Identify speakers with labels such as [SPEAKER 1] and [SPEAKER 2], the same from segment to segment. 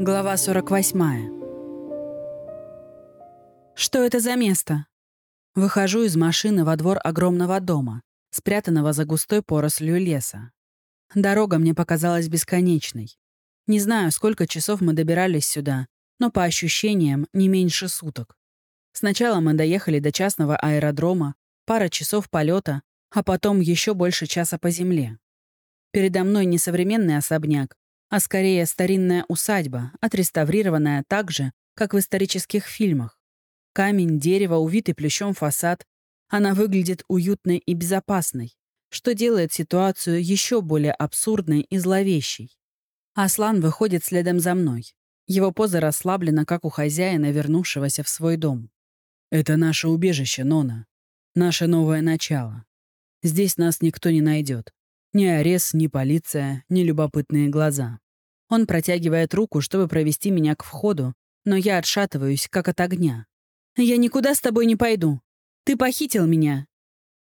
[SPEAKER 1] Глава 48. Что это за место? Выхожу из машины во двор огромного дома, спрятанного за густой порослью леса. Дорога мне показалась бесконечной. Не знаю, сколько часов мы добирались сюда, но по ощущениям не меньше суток. Сначала мы доехали до частного аэродрома, пара часов полета, а потом еще больше часа по земле. Передо мной не современный особняк, а скорее старинная усадьба, отреставрированная так же, как в исторических фильмах. Камень, дерево, увитый плющом фасад. Она выглядит уютной и безопасной, что делает ситуацию еще более абсурдной и зловещей. Аслан выходит следом за мной. Его поза расслаблена, как у хозяина, вернувшегося в свой дом.
[SPEAKER 2] «Это наше убежище, Нона. Наше новое начало. Здесь нас никто не найдет. Ни арес, ни полиция, ни любопытные глаза. Он протягивает руку, чтобы провести меня к входу, но я отшатываюсь, как от огня. «Я никуда с тобой не пойду. Ты похитил меня».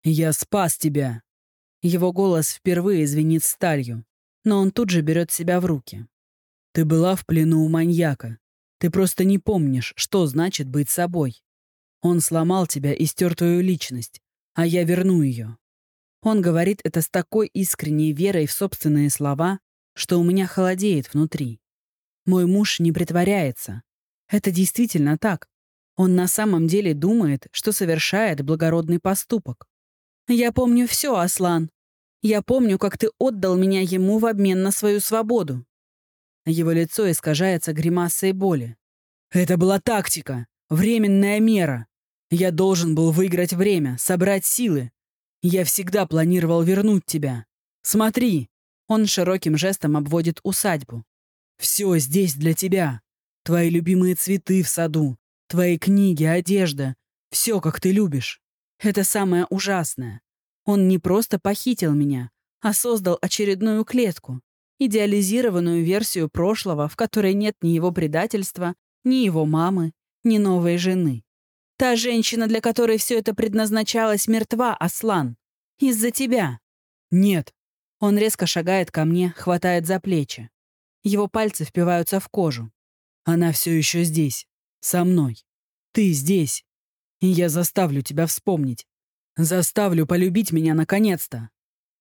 [SPEAKER 2] «Я спас тебя».
[SPEAKER 1] Его голос впервые звенит сталью, но он тут же берет себя в руки.
[SPEAKER 2] «Ты была в плену у маньяка. Ты просто не помнишь, что значит быть собой. Он сломал тебя и стер твою личность, а я верну ее.
[SPEAKER 1] Он говорит это с такой искренней верой в собственные слова, что у меня холодеет внутри. Мой муж не притворяется. Это действительно так. Он на самом деле думает, что совершает благородный поступок. «Я помню все, Аслан. Я помню, как ты отдал меня ему в обмен на свою свободу». Его лицо искажается гримасой боли.
[SPEAKER 2] «Это была тактика, временная мера. Я должен был выиграть время, собрать силы, я всегда планировал вернуть тебя. Смотри!»
[SPEAKER 1] Он широким жестом обводит усадьбу.
[SPEAKER 2] «Все здесь для тебя. Твои любимые цветы в саду, твои книги, одежда. Все, как ты любишь.
[SPEAKER 1] Это самое ужасное. Он не просто похитил меня, а создал очередную клетку, идеализированную версию прошлого, в которой нет ни его предательства, ни его мамы, ни новой жены. Та женщина, для которой все это предназначалось, мертва, Аслан. Из-за тебя.
[SPEAKER 2] Нет.
[SPEAKER 1] Он резко шагает ко мне, хватает за плечи. Его пальцы впиваются в кожу.
[SPEAKER 2] Она все еще здесь. Со мной. Ты здесь. И я заставлю тебя вспомнить. Заставлю полюбить меня наконец-то.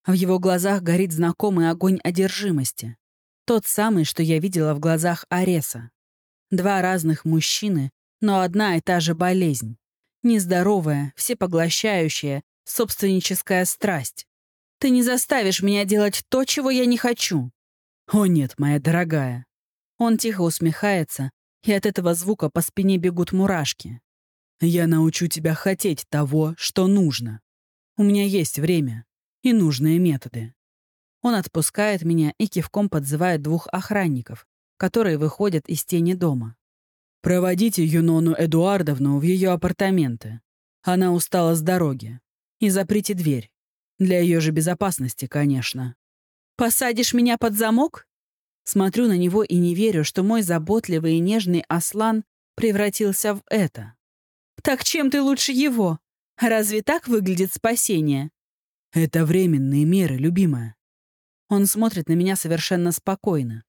[SPEAKER 1] В его глазах горит знакомый огонь одержимости. Тот самый, что я видела в глазах Ареса. Два разных мужчины, но одна и та же болезнь. Нездоровая, всепоглощающая, собственническая страсть. Ты не заставишь меня делать то, чего я не хочу.
[SPEAKER 2] О нет, моя дорогая.
[SPEAKER 1] Он тихо усмехается, и от этого звука по спине бегут мурашки.
[SPEAKER 2] Я научу тебя хотеть того, что нужно. У меня есть время и нужные методы.
[SPEAKER 1] Он отпускает меня и кивком подзывает двух охранников, которые выходят из тени дома.
[SPEAKER 2] Проводите Юнону Эдуардовну в ее апартаменты. Она устала с дороги. И заприте дверь. Для ее же безопасности, конечно.
[SPEAKER 1] «Посадишь меня под замок?» Смотрю на него и не верю, что мой заботливый и нежный Аслан превратился в это. «Так чем ты лучше его? Разве так выглядит спасение?»
[SPEAKER 2] «Это временные меры, любимая».
[SPEAKER 1] Он смотрит на меня совершенно спокойно.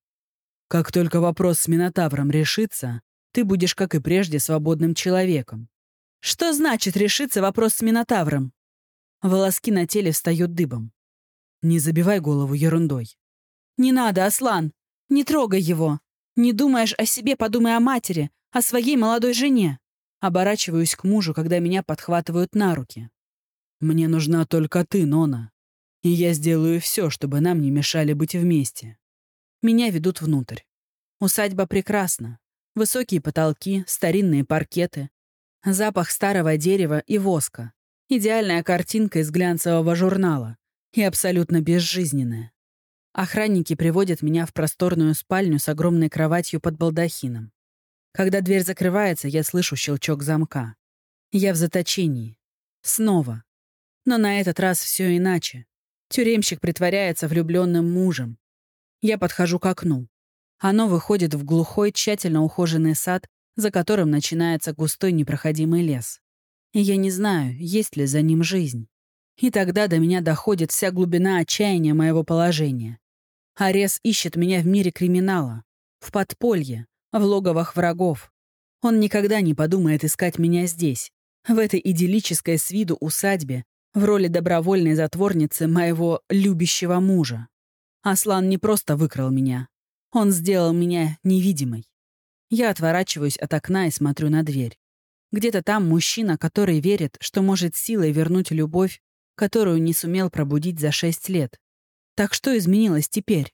[SPEAKER 2] «Как только вопрос с Минотавром решится, ты будешь, как и прежде, свободным человеком.
[SPEAKER 1] Что значит решиться вопрос с Минотавром? Волоски на теле встают дыбом.
[SPEAKER 2] Не забивай голову ерундой.
[SPEAKER 1] Не надо, Аслан. Не трогай его. Не думаешь о себе, подумай о матери, о своей молодой жене. Оборачиваюсь к мужу, когда меня подхватывают на руки.
[SPEAKER 2] Мне нужна только ты, Нона. И я сделаю все, чтобы нам не мешали быть вместе.
[SPEAKER 1] Меня ведут внутрь. Усадьба прекрасна. Высокие потолки, старинные паркеты, запах старого дерева и воска. Идеальная картинка из глянцевого журнала и абсолютно безжизненная. Охранники приводят меня в просторную спальню с огромной кроватью под балдахином. Когда дверь закрывается, я слышу щелчок замка. Я в заточении. Снова. Но на этот раз все иначе. Тюремщик притворяется влюбленным мужем. Я подхожу к окну. Оно выходит в глухой, тщательно ухоженный сад, за которым начинается густой непроходимый лес. И я не знаю, есть ли за ним жизнь. И тогда до меня доходит вся глубина отчаяния моего положения. Арес ищет меня в мире криминала. В подполье, в логовах врагов. Он никогда не подумает искать меня здесь, в этой идиллической с виду усадьбе, в роли добровольной затворницы моего любящего мужа. Аслан не просто выкрал меня. Он сделал меня невидимой. Я отворачиваюсь от окна и смотрю на дверь. Где-то там мужчина, который верит, что может силой вернуть любовь, которую не сумел пробудить за шесть лет. Так что изменилось теперь?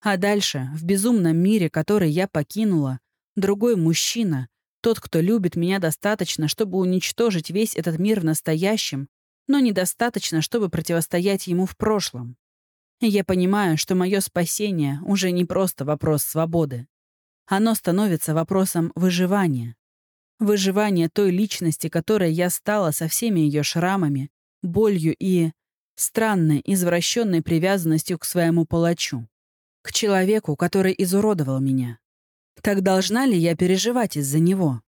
[SPEAKER 1] А дальше, в безумном мире, который я покинула, другой мужчина, тот, кто любит меня достаточно, чтобы уничтожить весь этот мир в настоящем, но недостаточно, чтобы противостоять ему в прошлом. Я понимаю, что мое спасение уже не просто вопрос свободы. Оно становится вопросом выживания. Выживания той личности, которой я стала со всеми ее шрамами, болью и странной, извращенной привязанностью к своему палачу. К человеку, который изуродовал меня. Так должна ли я переживать из-за него?